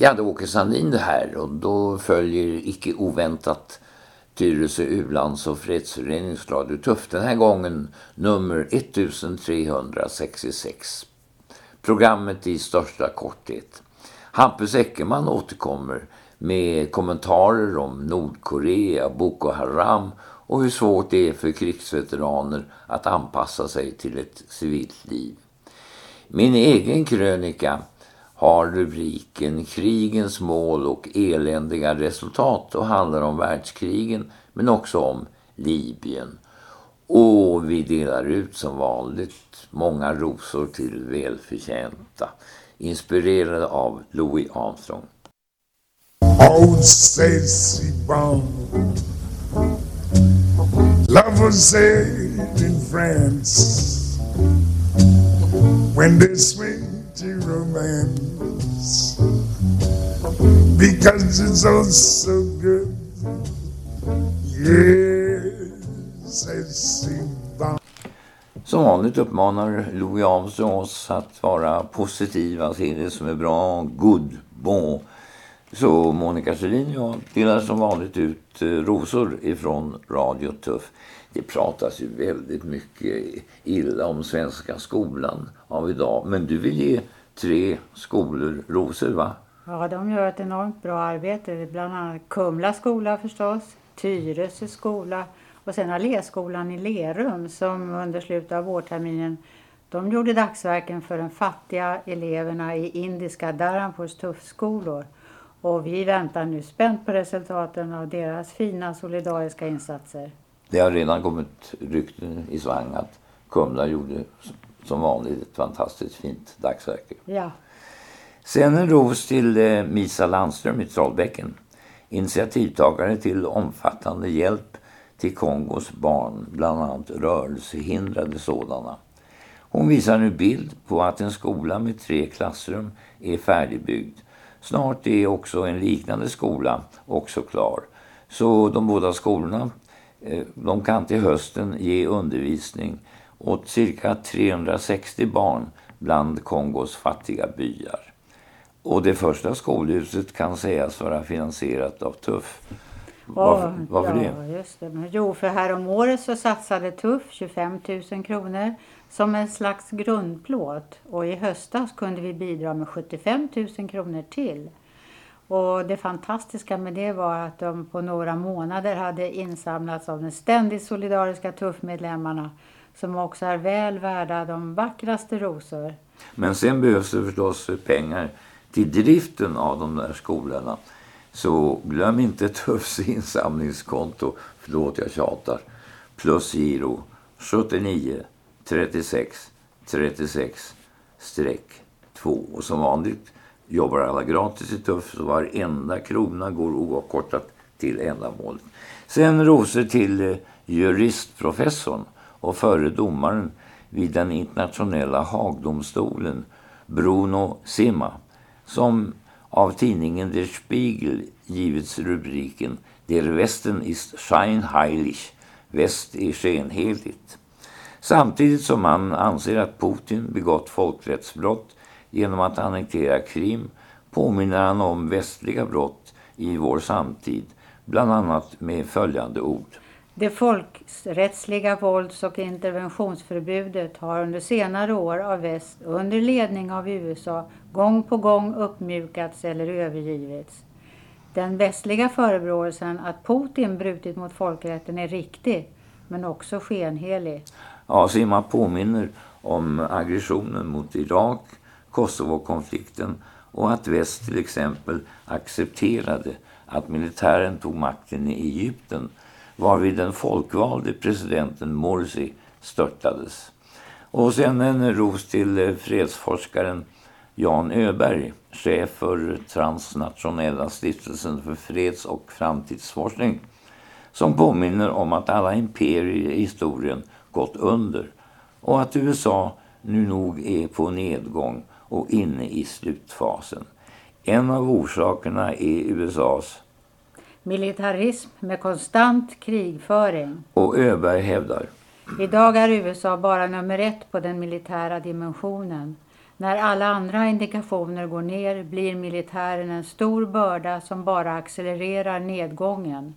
Ja, det är Åke Sandin det här och då följer icke oväntat Tyresö U-lands och fredsförenings Radio Tuff. Den här gången nummer 1366. Programmet i största korthet. Hampus Eckerman återkommer med kommentarer om Nordkorea, Boko Haram och hur svårt det är för krigsveteraner att anpassa sig till ett civilt liv. Min egen krönika har rubriken Krigens mål och eländiga resultat och handlar om världskrigen men också om Libyen. Och vi delar ut som vanligt många rosor till välförtjänta. Inspirerade av Louis Armstrong. Old Stacy Bond Lovers was in France When they swing romance Because it's all so good Yes, I Bond Som vanligt uppmanar Louis Armstrong oss att vara positiva, se det som är bra, good, bon. Så Monica Selin och jag delar som vanligt ut eh, rosor ifrån Radio Tuff. Det pratas ju väldigt mycket illa om svenska skolan av idag. Men du vill ge tre skolor rosor va? Ja, de gör ett enormt bra arbete. Bland annat Kumla skola förstås, Tyresö skola och sen Alléskolan i Lerum som under slutet av vårterminen de gjorde dagsverken för de fattiga eleverna i indiska Dharanpurs tuffskolor. Och vi väntar nu spänt på resultaten av deras fina solidariska insatser. Det har redan kommit rykten i svang att Kumla gjorde som vanligt ett fantastiskt fint dagsverke. Ja. Sen en ros till eh, Misa Landström i Trollbäcken. Initiativtagare till omfattande hjälp till Kongos barn, bland annat rörelsehindrade sådana. Hon visar nu bild på att en skola med tre klassrum är färdigbyggd. Snart är också en liknande skola också klar. Så de båda skolorna eh, de kan till hösten ge undervisning åt cirka 360 barn bland Kongos fattiga byar. Och det första skolhuset kan sägas vara finansierat av TUFF. Varför, Åh, varför ja, det? Just det. Men Jo, för här om året så satsade TUFF 25 000 kronor som en slags grundplåt. Och i höstas kunde vi bidra med 75 000 kronor till. Och det fantastiska med det var att de på några månader hade insamlats av de ständigt solidariska TUFF-medlemmarna som också är väl värda de vackraste rosor. Men sen behövs det förstås pengar till driften av de där skolorna. Så glöm inte Tuffs insamlingskonto, förlåt jag tjatar, plus giro 79 36 36 streck 2. Och som vanligt jobbar alla gratis i Tuff så varenda krona går oavkortat till ändamålet. Sen rosor till eh, juristprofessorn och före domaren vid den internationella Hagdomstolen Bruno Sima som av tidningen Der Spiegel givits rubriken Der Westen ist scheinheilig, väst är skenheligt. Samtidigt som han anser att Putin begått folkrättsbrott genom att annektera Krim påminner han om västliga brott i vår samtid, bland annat med följande ord. Det folkrättsliga vålds- och interventionsförbudet har under senare år av väst under ledning av USA gång på gång uppmjukats eller övergivits. Den västliga förebråelsen att Putin brutit mot folkrätten är riktig, men också skenhelig. Ja, Sima påminner om aggressionen mot Irak, Kosovo-konflikten och att väst till exempel accepterade att militären tog makten i Egypten varvid den folkvalde presidenten Morsi störtades. Och sen en ros till eh, fredsforskaren Jan Öberg, chef för Transnationella stiftelsen för freds- och framtidsforskning, som påminner om att alla imperier i historien gått under och att USA nu nog är på nedgång och inne i slutfasen. En av orsakerna är USAs Militarism med konstant krigföring. och Öberg hävdar Idag är USA bara nummer ett på den militära dimensionen. När alla andra indikationer går ner blir militären en stor börda som bara accelererar nedgången.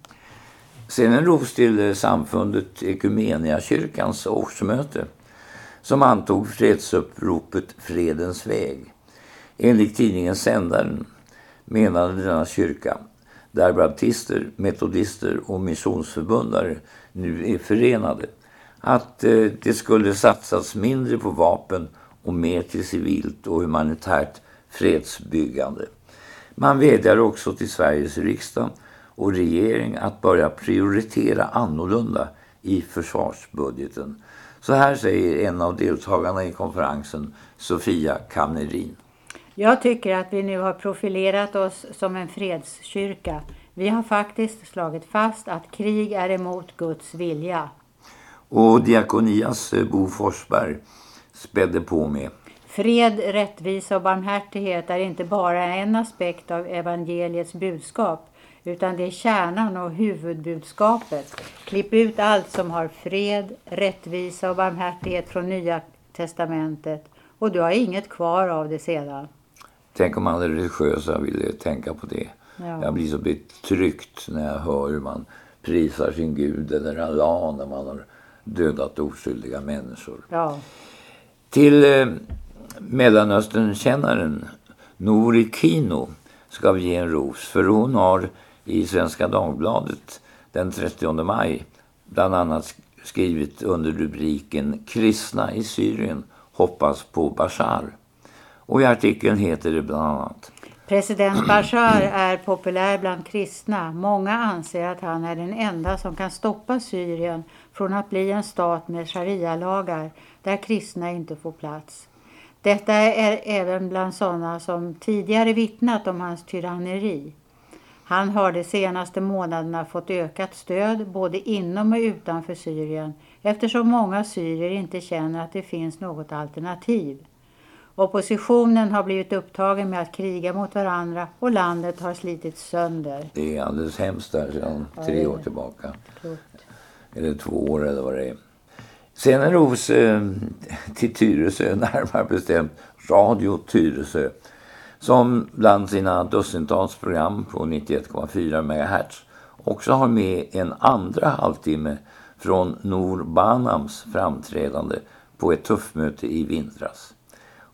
Sen en ros till samfundet Ekumeniakyrkans årsmöte som antog fredsuppropet Fredens väg. Enligt tidningen Sändaren menade denna kyrka, där baptister, metodister och missionsförbundare nu är förenade, att eh, det skulle satsas mindre på vapen och mer till civilt och humanitärt fredsbyggande. Man vädjar också till Sveriges riksdag och regering att börja prioritera annorlunda i försvarsbudgeten. Så här säger en av deltagarna i konferensen, Sofia Kamnerin. Jag tycker att vi nu har profilerat oss som en fredskyrka. Vi har faktiskt slagit fast att krig är emot Guds vilja. Och Diakonias eh, Bo Forsberg spädde på med. Fred, rättvisa och barmhärtighet är inte bara en aspekt av evangeliets budskap utan det är kärnan och huvudbudskapet. Klipp ut allt som har fred, rättvisa och barmhärtighet från Nya testamentet och du har inget kvar av det sedan. Tänk om alla religiösa ville tänka på det. Ja. Jag blir så betryckt när jag hör hur man prisar sin gud eller Allah när man har dödat oskyldiga människor. Ja. Till eh, Mellanöstern-kännaren Nori Kino ska vi ge en ros för hon har i Svenska Dagbladet den 30 maj bland annat skrivit under rubriken Kristna i Syrien hoppas på Bashar. Och i artikeln heter det bland annat President Bashar är populär bland kristna. Många anser att han är den enda som kan stoppa Syrien från att bli en stat med sharia-lagar där kristna inte får plats. Detta är även bland sådana som tidigare vittnat om hans tyranneri. Han har de senaste månaderna fått ökat stöd både inom och utanför Syrien eftersom många syrier inte känner att det finns något alternativ. Oppositionen har blivit upptagen med att kriga mot varandra och landet har slitits sönder. Det är alldeles hemskt där sedan tre år tillbaka. Eller två år eller vad det är. Sen en ros eh, till Tyresö, närmare bestämt Radio Tyresö som bland sina dussintals program på 91,4 MHz också har med en andra halvtimme från Nor Banams framträdande på ett tuffmöte i vintras.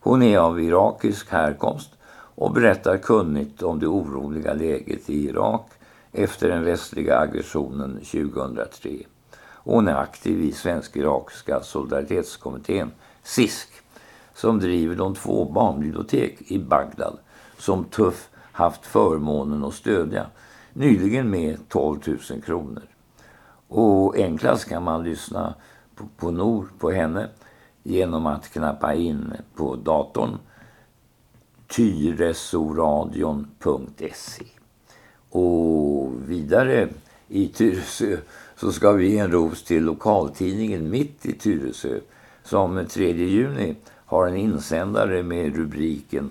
Hon är av irakisk härkomst och berättar kunnigt om det oroliga läget i Irak efter den västliga aggressionen 2003. Hon är aktiv i Svensk-Irakiska solidaritetskommittén, SISK, som driver de två barnbibliotek i Bagdad som Tuff haft förmånen att stödja, nyligen med 12 000 kronor. Och enklast kan man lyssna på, på Nor, på henne, genom att knappa in på datorn tyresoradion.se. Och vidare i Tyresö så ska vi ge en ros till lokaltidningen Mitt i Tyresö som 3 juni har en insändare med rubriken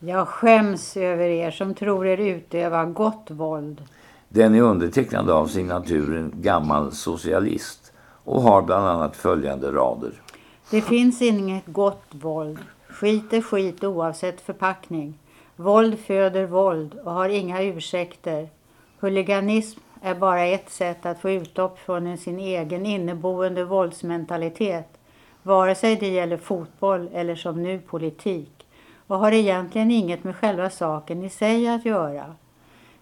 Jag skäms över er som tror er utöva gott våld. Den är undertecknad av signaturen Gammal Socialist och har bland annat följande rader. Det finns inget gott våld. Skit är skit oavsett förpackning. Våld föder våld och har inga ursäkter. Huliganism är bara ett sätt att få utlopp från sin egen inneboende våldsmentalitet. Vare sig det gäller fotboll eller som nu politik. Och har egentligen inget med själva saken i sig att göra.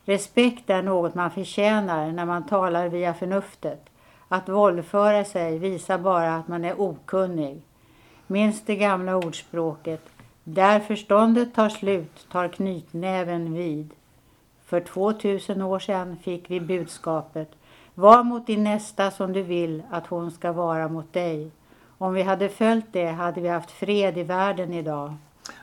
Respekt är något man förtjänar när man talar via förnuftet. Att våldföra sig visar bara att man är okunnig. Minns det gamla ordspråket. Där förståndet tar slut tar knytnäven vid. För 2000 år sedan fick vi budskapet. Var mot din nästa som du vill att hon ska vara mot dig. Om vi hade följt det hade vi haft fred i världen idag.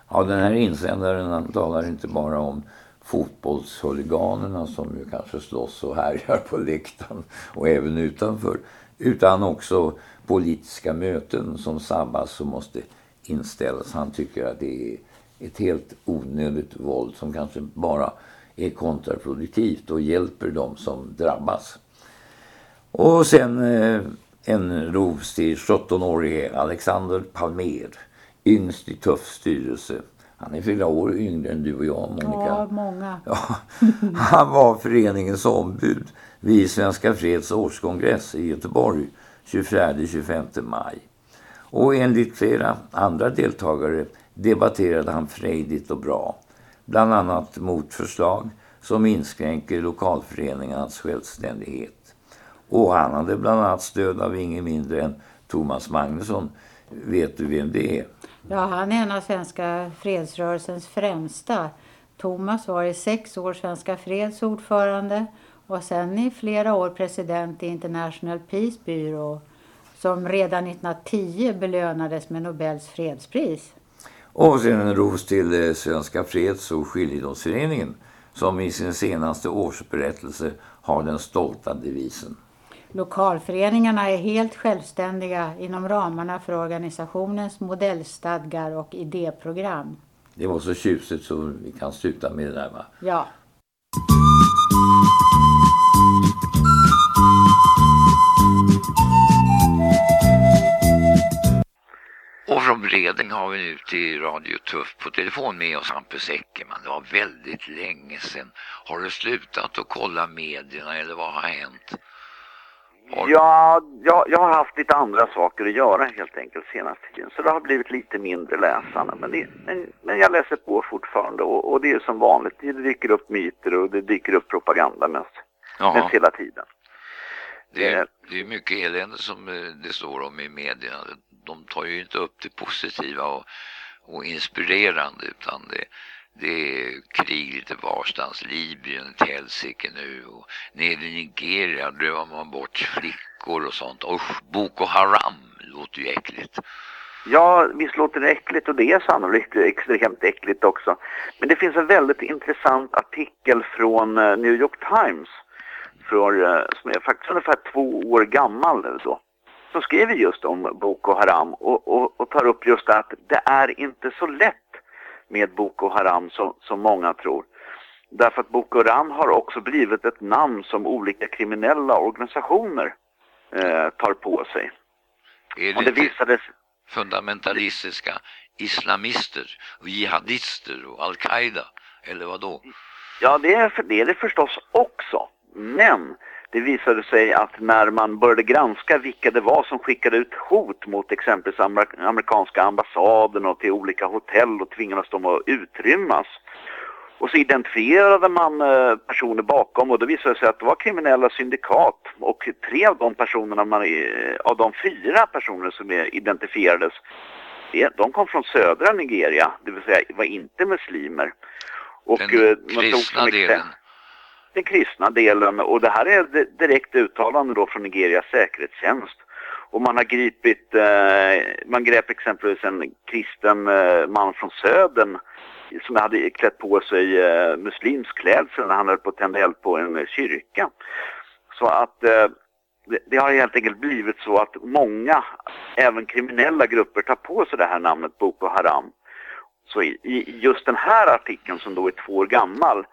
Ja, den här insändaren talar inte bara om fotbollshuliganerna som ju kanske slåss och härjar på läktaren och även utanför. Utan också politiska möten som sabbas och måste inställas. Han tycker att det är ett helt onödigt våld som kanske bara är kontraproduktivt och hjälper de som drabbas. Och sen eh, en ros till 17-årige Alexander Palmer yngst i tuff styrelse. Han är flera år yngre än du och jag, Monica. Ja, många. Ja, han var föreningens ombud vid Svenska Freds årskongress i Göteborg 24-25 maj. Och enligt flera andra deltagare debatterade han frejdigt och bra. Bland annat mot förslag som inskränker lokalföreningarnas självständighet. Och han hade bland annat stöd av ingen mindre än Thomas Magnusson. Vet du vem det är? Ja, han är en av svenska fredsrörelsens främsta. Thomas var i sex år Svenska Freds ordförande och sen i flera år president i International Peace Bureau som redan 1910 belönades med Nobels fredspris. Och sen en ros till eh, Svenska Freds- och skiljedomsföreningen som i sin senaste årsberättelse har den stolta devisen. Lokalföreningarna är helt självständiga inom ramarna för organisationens modellstadgar och idéprogram. Det var så tjusigt så vi kan sluta med det där va? Ja. Och från Bredäng har vi nu till Radio Tuff på telefon med oss Hampus Eckerman. Det var väldigt länge sedan. Har du slutat att kolla medierna eller vad har hänt? Har... Ja, jag, jag har haft lite andra saker att göra helt enkelt senaste tiden. Så det har blivit lite mindre läsande. Men, det, men, men jag läser på fortfarande och, och det är som vanligt. Det dyker upp myter och det dyker upp propaganda mest, mest hela tiden. Det är, det är mycket elände som eh, det står om i medierna. De tar ju inte upp det positiva och, och inspirerande utan det, det är krig lite varstans. Libyen, ett helsike nu och nere i Nigeria drövar man bort flickor och sånt. Usch, Boko Haram låter ju äckligt. Ja, visst låter det äckligt och det är sannolikt extremt äckligt också. Men det finns en väldigt intressant artikel från eh, New York Times för, eh, som är faktiskt ungefär två år gammal då. Som skriver just om Boko Haram och, och, och tar upp just att det är inte så lätt med Boko Haram som, som många tror. Därför att Boko Haram har också blivit ett namn som olika kriminella organisationer eh, tar på sig. Är det, och det visades... fundamentalistiska islamister och jihadister och al-Qaida eller vad då? Ja, det är, det är det förstås också. Men det visade sig att när man började granska vilka det var som skickade ut hot mot exempelvis amerikanska ambassaden och till olika hotell och tvingades dem att utrymmas. Och så identifierade man eh, personer bakom och då visade det sig att det var kriminella syndikat och tre av de personerna, man, av de fyra personer som identifierades, de kom från södra Nigeria, det vill säga var inte muslimer. Och, Den eh, kristna delen? Den kristna delen och det här är direkt uttalande då från Nigerias säkerhetstjänst. Och man har gripit, eh, man grep exempelvis en kristen eh, man från södern som hade klätt på sig eh, muslimsk klädsel när han höll på att tända eld på en kyrka. Så att eh, det, det har helt enkelt blivit så att många, även kriminella grupper, tar på sig det här namnet Boko Haram. Så i, i just den här artikeln som då är två år gammal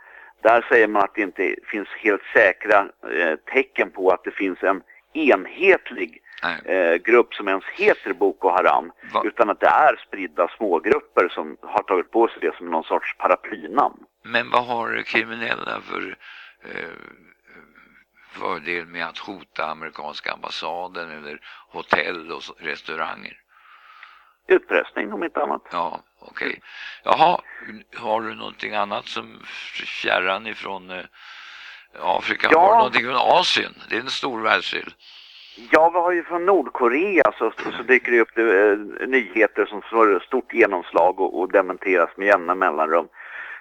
där säger man att det inte finns helt säkra eh, tecken på att det finns en enhetlig eh, grupp som ens heter Boko Haram. Va? Utan att det är spridda smågrupper som har tagit på sig det som någon sorts paraplynamn. Men vad har kriminella för eh, fördel med att hota amerikanska ambassaden eller hotell och restauranger? Utpressning om inte annat. Ja, okej. Okay. Jaha, har du någonting annat som fjärran ifrån eh, Afrika? Ja. Har du någonting från Asien? Det är en stor världsdel. Ja, vi har ju från Nordkorea så, så dyker det upp eh, nyheter som får stort genomslag och, och dementeras med jämna mellanrum.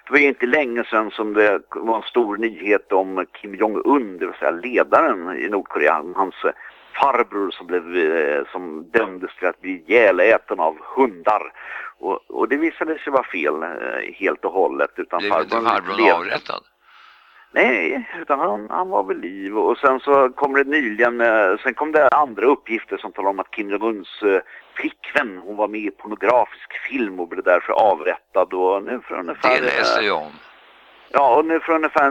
Det var ju inte länge sedan som det var en stor nyhet om Kim Jong-Un, det vill säga ledaren i Nordkorea, hans farbror som, blev, eh, som dömdes till att bli ihjäläten av hundar. Och, och det visade sig vara fel eh, helt och hållet. Utan blev inte farbrorn avrättad? Nej, utan han, han var vid liv och sen så kom det nyligen, eh, sen kom det andra uppgifter som talade om att Kim Jong-Uns flickvän, hon var med i pornografisk film och blev därför avrättad och nu för ungefär... Det läste jag om. Ja, och nu för ungefär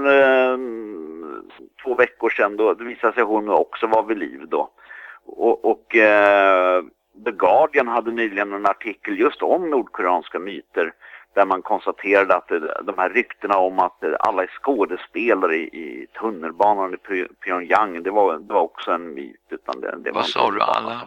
två veckor sedan då visade sig hon också var vid liv då. Och, och eh, The Guardian hade nyligen en artikel just om nordkoreanska myter där man konstaterade att de här ryktena om att alla är skådespelare i, i tunnelbanan i Pyongyang, det var, det var också en myt. Utan det, det Vad sa du, alla?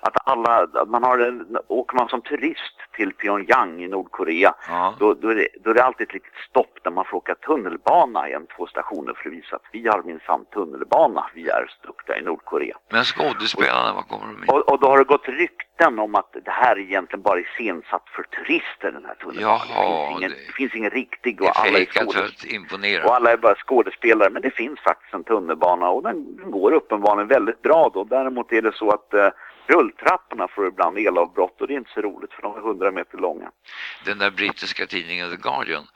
Att alla, man har en, åker man som turist till Pyongyang i Nordkorea, Ja. då, då, är det, då är det alltid ett litet stopp där man får åka tunnelbana en, två stationer för att visa att vi har minsann tunnelbana, vi är duktiga i Nordkorea. Men skådespelarna, vad kommer de in? Och, och då har det gått rykten om att det här är egentligen bara iscensatt för turister den här tunnelbanan. Jaha, det, finns ingen, det- det finns ingen riktig och alla är. Och alla är bara skådespelare, men det finns faktiskt en tunnelbana och den, den går uppenbarligen väldigt bra då. Däremot är det så att eh, rulltrapporna får ibland elavbrott och det är inte så roligt för de är 100 meter långa. Den där brittiska tidningen The Guardian,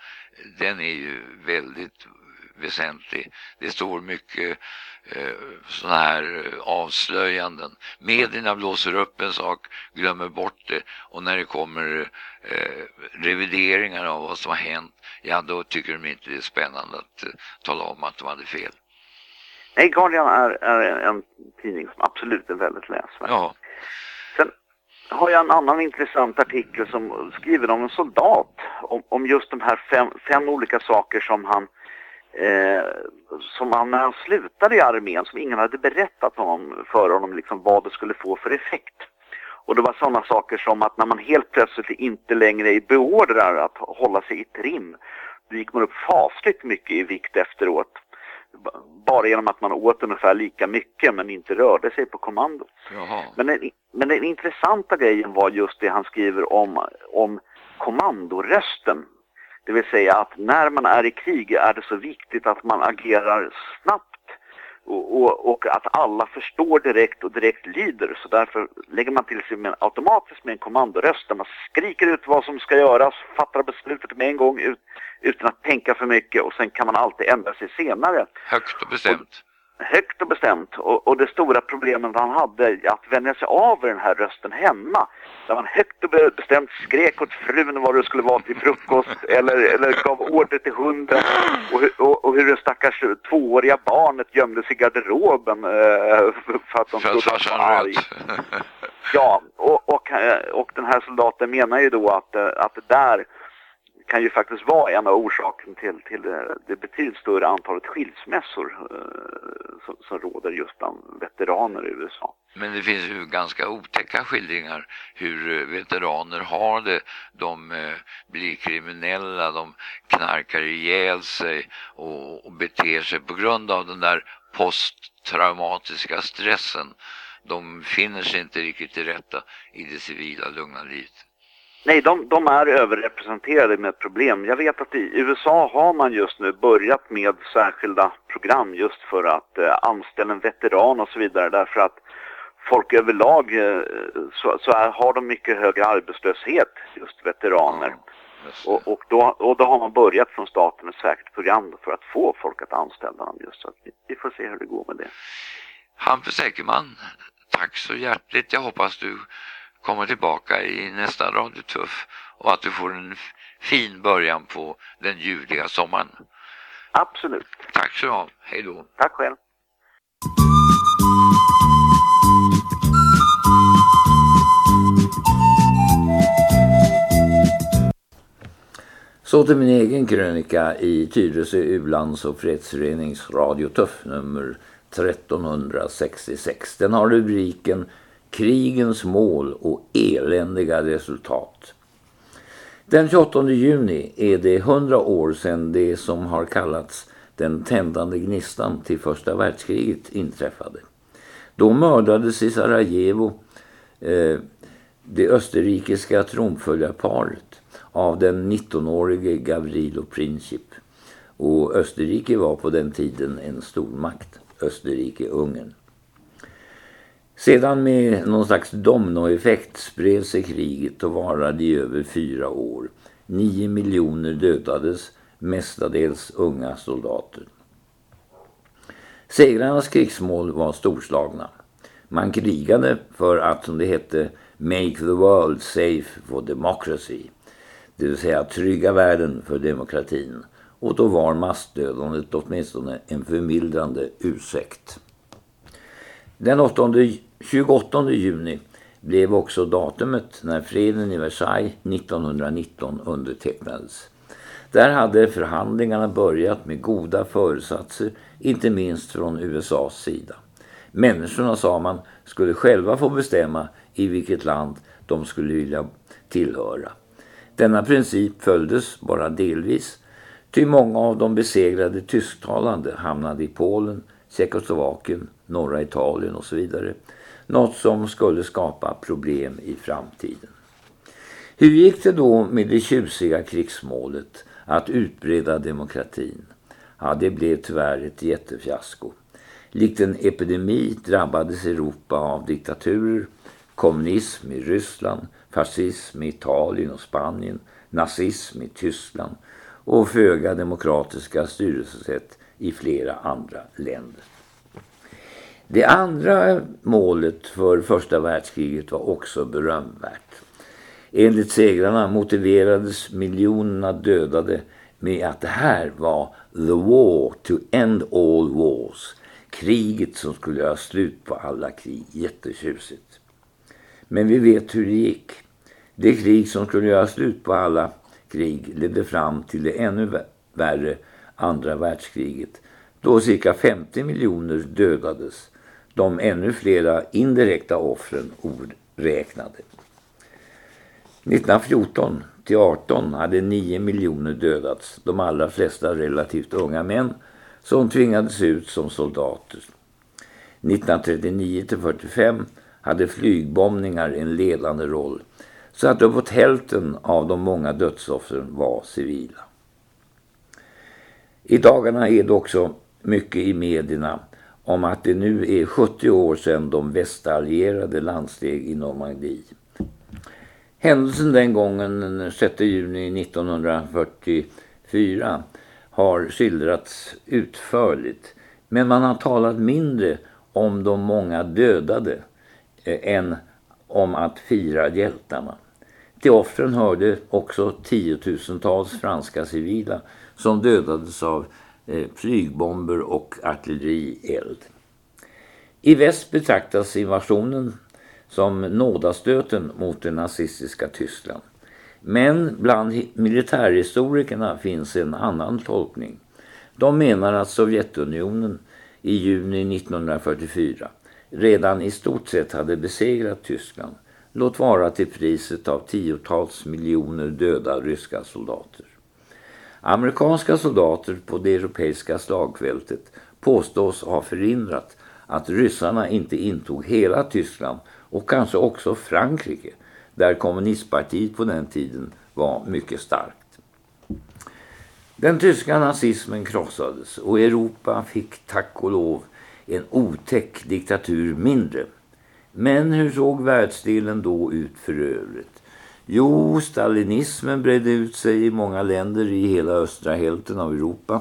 den är ju väldigt väsentlig. Det står mycket eh, sådana här eh, avslöjanden. Medierna blåser upp en sak, glömmer bort det och när det kommer eh, revideringar av vad som har hänt, ja då tycker de inte det är spännande att eh, tala om att de hade fel. Nej, Guardian är, är en tidning som absolut är väldigt läsvärd. Ja, Sen har jag en annan intressant artikel som skriver om en soldat. Om, om just de här fem, fem olika saker som han, eh, som han när han slutade i armén, som ingen hade berättat honom, för honom liksom vad det skulle få för effekt. Och det var sådana saker som att när man helt plötsligt inte längre är beordrad att hålla sig i trim, då gick man upp fasligt mycket i vikt efteråt. Bara genom att man åt ungefär lika mycket men inte rörde sig på kommando. jaha. Men den, men den intressanta grejen var just det han skriver om, om kommandorösten. Det vill säga att när man är i krig är det så viktigt att man agerar snabbt och, och, och att alla förstår direkt och direkt lyder. Så därför lägger man till sig med, automatiskt med en kommandoröst där man skriker ut vad som ska göras, fattar beslutet med en gång ut, utan att tänka för mycket och sen kan man alltid ändra sig senare Högt och bestämt. Högt och bestämt. Och, och det stora problemet han hade att vänja sig av den här rösten hemma. Där man högt och be- bestämt skrek åt frun vad det skulle vara till frukost eller, eller gav order till hunden. Och, hu- och, och hur det stackars tvååriga barnet gömde sig i garderoben eh, för att de trodde att han var arg. Ja, och, och, eh, och den här soldaten menar ju då att, eh, att det där kan ju faktiskt vara en av orsakerna till, till det, det betydligt större antalet skilsmässor eh, som, som råder just bland veteraner i USA. Men det finns ju ganska otäcka skildringar hur eh, veteraner har det. De eh, blir kriminella, de knarkar ihjäl sig och, och beter sig på grund av den där posttraumatiska stressen. De finner sig inte riktigt till rätta i det civila lugna livet. Nej, de, de är överrepresenterade med problem. Jag vet att i USA har man just nu börjat med särskilda program just för att eh, anställa en veteran och så vidare därför att folk överlag eh, så, så är, har de mycket högre arbetslöshet, just veteraner. Det. Och, och, då, och då har man börjat från staten ett särskilt program för att få folk att anställa dem just så att vi, vi får se hur det går med det. Hampus Eckerman, tack så hjärtligt. Jag hoppas du kommer tillbaka i nästa Radio Tuff och att du får en fin början på den ljuvliga sommaren. Absolut. Tack så ha. Hej då. Tack själv. Så till min egen krönika i Tyresö U-lands och fredsförenings Radio Tuff nummer 1366. Den har rubriken Krigens mål och eländiga resultat. Den 28 juni är det 100 år sedan det som har kallats den tändande gnistan till första världskriget inträffade. Då mördades i Sarajevo eh, det österrikiska tronföljarparet av den 19-årige Gavrilo Princip. Och Österrike var på den tiden en stormakt, Österrike-Ungern. Sedan med någon slags dominoeffekt spred sig kriget och varade i över fyra år. Nio miljoner dödades, mestadels unga soldater. Segrarnas krigsmål var storslagna. Man krigade för att, som det hette, make the world safe for democracy. Det vill säga trygga världen för demokratin. Och då var massdödandet åtminstone en förmildrande ursäkt. Den 8, 28 juni blev också datumet när freden i Versailles 1919 undertecknades. Där hade förhandlingarna börjat med goda föresatser, inte minst från USAs sida. Människorna, sa man, skulle själva få bestämma i vilket land de skulle vilja tillhöra. Denna princip följdes bara delvis, ty många av de besegrade tysktalande hamnade i Polen, Tjeckoslovakien, norra Italien och så vidare. Något som skulle skapa problem i framtiden. Hur gick det då med det tjusiga krigsmålet att utbreda demokratin? Ja, det blev tyvärr ett jättefiasko. Likt en epidemi drabbades Europa av diktaturer, kommunism i Ryssland, fascism i Italien och Spanien, nazism i Tyskland och föga demokratiska styrelsesätt i flera andra länder. Det andra målet för första världskriget var också berömvärt. Enligt segrarna motiverades miljonerna dödade med att det här var the war to end all wars. Kriget som skulle göra slut på alla krig. Jättetjusigt. Men vi vet hur det gick. Det krig som skulle göra slut på alla krig ledde fram till det ännu värre andra världskriget då cirka 50 miljoner dödades, de ännu flera indirekta offren oräknade. 1914 till 18 hade 9 miljoner dödats, de allra flesta relativt unga män som tvingades ut som soldater. 1939 till 45 hade flygbombningar en ledande roll så att uppåt hälften av de många dödsoffren var civila. I dagarna är det också mycket i medierna om att det nu är 70 år sedan de västallierade landsteg i Normandie. Händelsen den gången, den 6 juni 1944, har skildrats utförligt. Men man har talat mindre om de många dödade eh, än om att fira hjältarna. Till offren hörde också tiotusentals franska civila som dödades av Eh, flygbomber och artillerield. I väst betraktas invasionen som nådastöten mot det nazistiska Tyskland. Men bland militärhistorikerna finns en annan tolkning. De menar att Sovjetunionen i juni 1944 redan i stort sett hade besegrat Tyskland, låt vara till priset av tiotals miljoner döda ryska soldater. Amerikanska soldater på det europeiska slagfältet påstås ha förhindrat att ryssarna inte intog hela Tyskland och kanske också Frankrike där kommunistpartiet på den tiden var mycket starkt. Den tyska nazismen krossades och Europa fick tack och lov en otäck diktatur mindre. Men hur såg världsdelen då ut för övrigt? Jo, stalinismen bredde ut sig i många länder i hela östra hälften av Europa.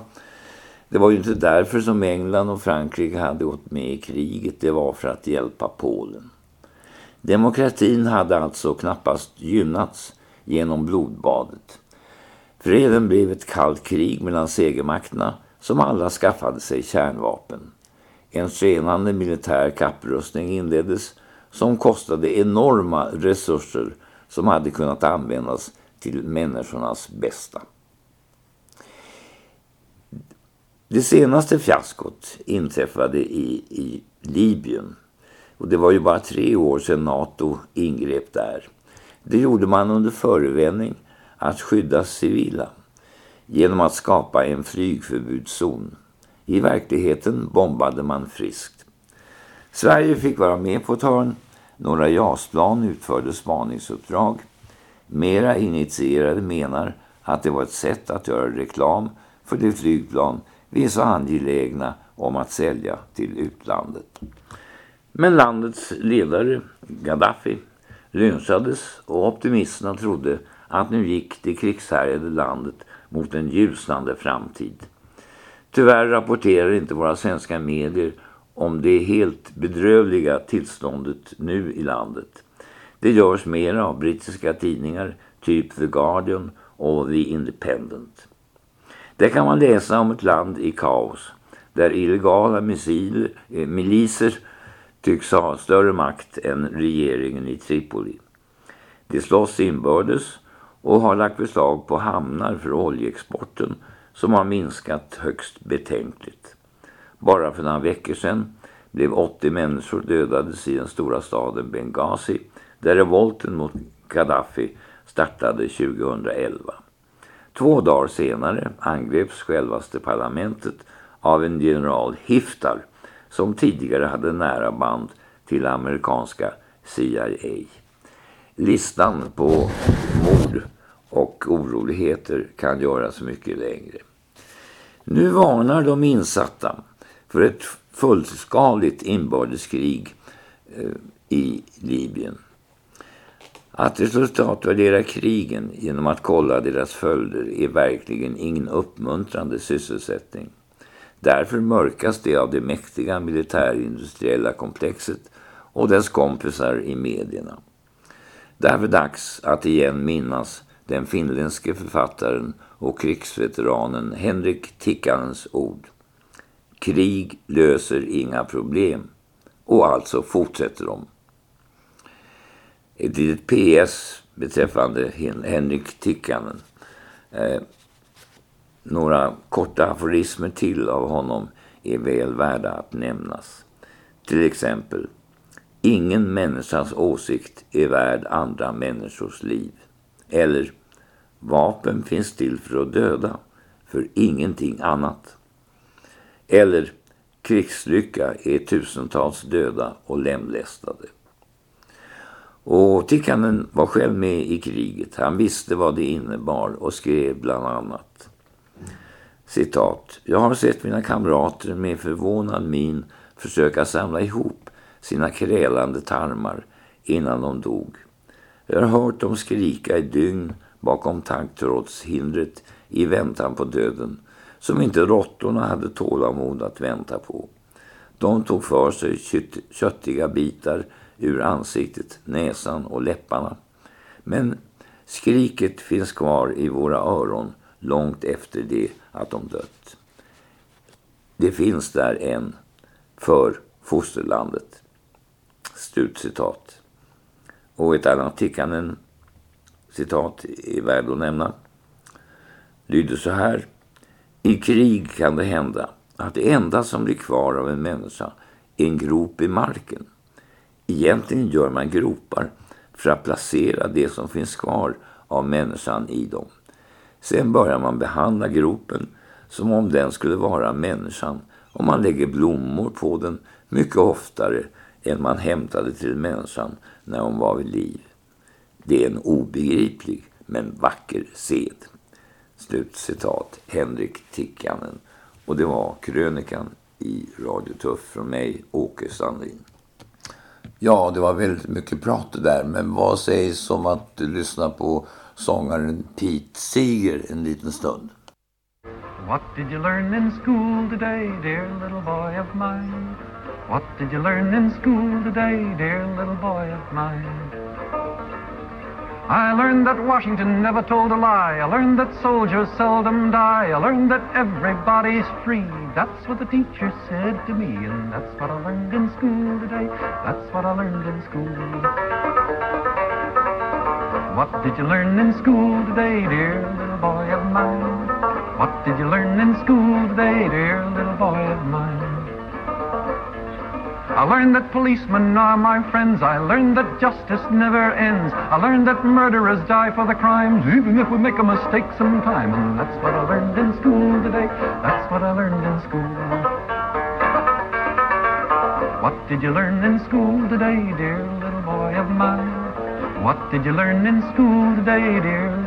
Det var ju inte därför som England och Frankrike hade gått med i kriget, det var för att hjälpa Polen. Demokratin hade alltså knappast gynnats genom blodbadet. Freden blev ett kallt krig mellan segermakterna som alla skaffade sig kärnvapen. En skenande militär kapprustning inleddes som kostade enorma resurser som hade kunnat användas till människornas bästa. Det senaste fiaskot inträffade i, i Libyen och det var ju bara tre år sedan NATO ingrep där. Det gjorde man under förevändning att skydda civila genom att skapa en flygförbudszon. I verkligheten bombade man friskt. Sverige fick vara med på ett hörn. Några jasplan utförde spaningsuppdrag. Mera initierade menar att det var ett sätt att göra reklam för det flygplan vi är så angelägna om att sälja till utlandet. Men landets ledare, Gaddafi, lynchades och optimisterna trodde att nu gick det krigshärjade landet mot en ljusnande framtid. Tyvärr rapporterar inte våra svenska medier om det helt bedrövliga tillståndet nu i landet. Det görs mer av brittiska tidningar, typ The Guardian och The Independent. Där kan man läsa om ett land i kaos, där illegala missiler, eh, miliser tycks ha större makt än regeringen i Tripoli. De slåss inbördes och har lagt beslag på hamnar för oljeexporten som har minskat högst betänkligt. Bara för några veckor sedan blev 80 människor dödades i den stora staden Benghazi där revolten mot Gaddafi startade 2011. Två dagar senare angreps självaste parlamentet av en general Hiftar som tidigare hade nära band till amerikanska CIA. Listan på mord och oroligheter kan göras mycket längre. Nu varnar de insatta för ett fullskaligt inbördeskrig eh, i Libyen. Att resultatvärdera krigen genom att kolla deras följder är verkligen ingen uppmuntrande sysselsättning. Därför mörkas det av det mäktiga militärindustriella komplexet och dess kompisar i medierna. Därför dags att igen minnas den finländske författaren och krigsveteranen Henrik Tikkanens ord. Krig löser inga problem och alltså fortsätter de. Ett litet PS beträffande Henrik Tikkanen. Eh, några korta aforismer till av honom är väl värda att nämnas. Till exempel Ingen människas åsikt är värd andra människors liv. Eller Vapen finns till för att döda, för ingenting annat. Eller krigslycka är tusentals döda och lemlästade. Och Tikkanen var själv med i kriget. Han visste vad det innebar och skrev bland annat. Citat. Jag har sett mina kamrater med förvånad min försöka samla ihop sina krälande tarmar innan de dog. Jag har hört dem skrika i dygn bakom taggtrådshindret i väntan på döden som inte råttorna hade tålamod att vänta på. De tog för sig köttiga bitar ur ansiktet, näsan och läpparna. Men skriket finns kvar i våra öron långt efter det att de dött. Det finns där än för fosterlandet. Slutcitat. Och ett annat tickande citat är värd att nämna. Lyder så här. I krig kan det hända att det enda som blir kvar av en människa är en grop i marken. Egentligen gör man gropar för att placera det som finns kvar av människan i dem. Sen börjar man behandla gropen som om den skulle vara människan och man lägger blommor på den mycket oftare än man hämtade till människan när hon var vid liv. Det är en obegriplig men vacker sed. Slutcitat Henrik Tikkanen. Och det var krönikan i Radio Tuff från mig, Åke Sandin. Ja, det var väldigt mycket prat där, men vad sägs om att lyssna på sångaren Pete Seeger en liten stund? What did you learn in school today, dear little boy of mine? What did you learn in school today, dear little boy of mine? I learned that Washington never told a lie. I learned that soldiers seldom die. I learned that everybody's free. That's what the teacher said to me, and that's what I learned in school today. That's what I learned in school. What did you learn in school today, dear little boy of mine? What did you learn in school today, dear little boy of mine? I learned that policemen are my friends. I learned that justice never ends. I learned that murderers die for the crimes, even if we make a mistake sometime. And that's what I learned in school today. That's what I learned in school. What did you learn in school today, dear little boy of mine? What did you learn in school today, dear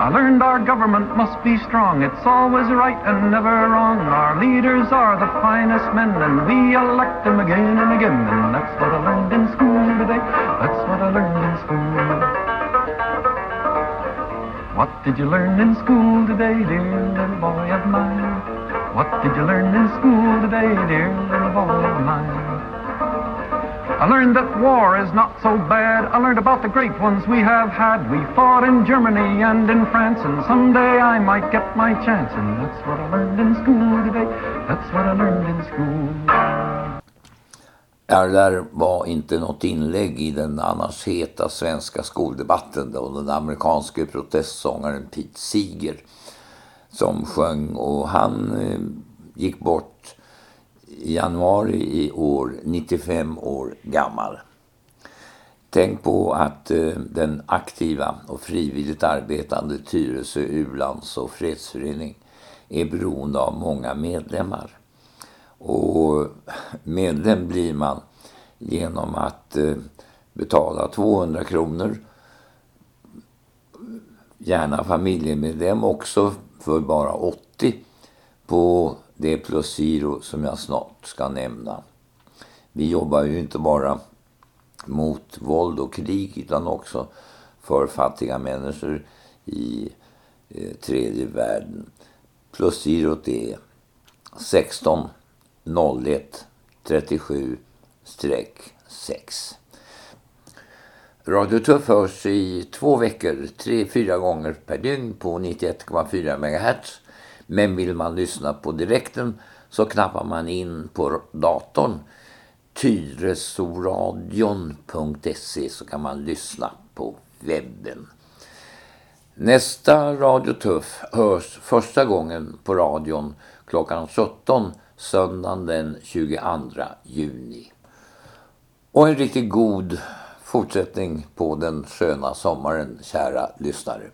I learned our government must be strong. It's always right and never wrong. Our leaders are the finest men, and we elect them again and again. And that's what I learned in school today. That's what I learned in school. What did you learn in school today, dear little boy of mine? What did you learn in school today, dear little boy of mine? I learned that war is not so bad. I learned about the great ones we have had. We fought in Germany and in France, and someday I might get my chance. And that's what I learned in school today. That's what I learned in school. Det där var inte något inlägg i den annars heta svenska skoldebatten då den amerikanske protestsångaren Pete Seeger som sjöng och han eh, gick bort i januari i år, 95 år gammal. Tänk på att eh, den aktiva och frivilligt arbetande Tyresö u-lands och fredsförening är beroende av många medlemmar. Och medlem blir man genom att eh, betala 200 kronor. Gärna familjemedlem också för bara 80 på det plusiro som jag snart ska nämna. Vi jobbar ju inte bara mot våld och krig utan också för fattiga människor i eh, tredje världen. Plusgirot är 16 01 37 6. Radio Tuff hörs i två veckor, tre, fyra gånger per dygn på 91,4 MHz. Men vill man lyssna på direkten så knappar man in på datorn tyresoradion.se så kan man lyssna på webben. Nästa Radio Tuff hörs första gången på radion klockan 17 söndagen den 22 juni. Och en riktigt god fortsättning på den sköna sommaren, kära lyssnare.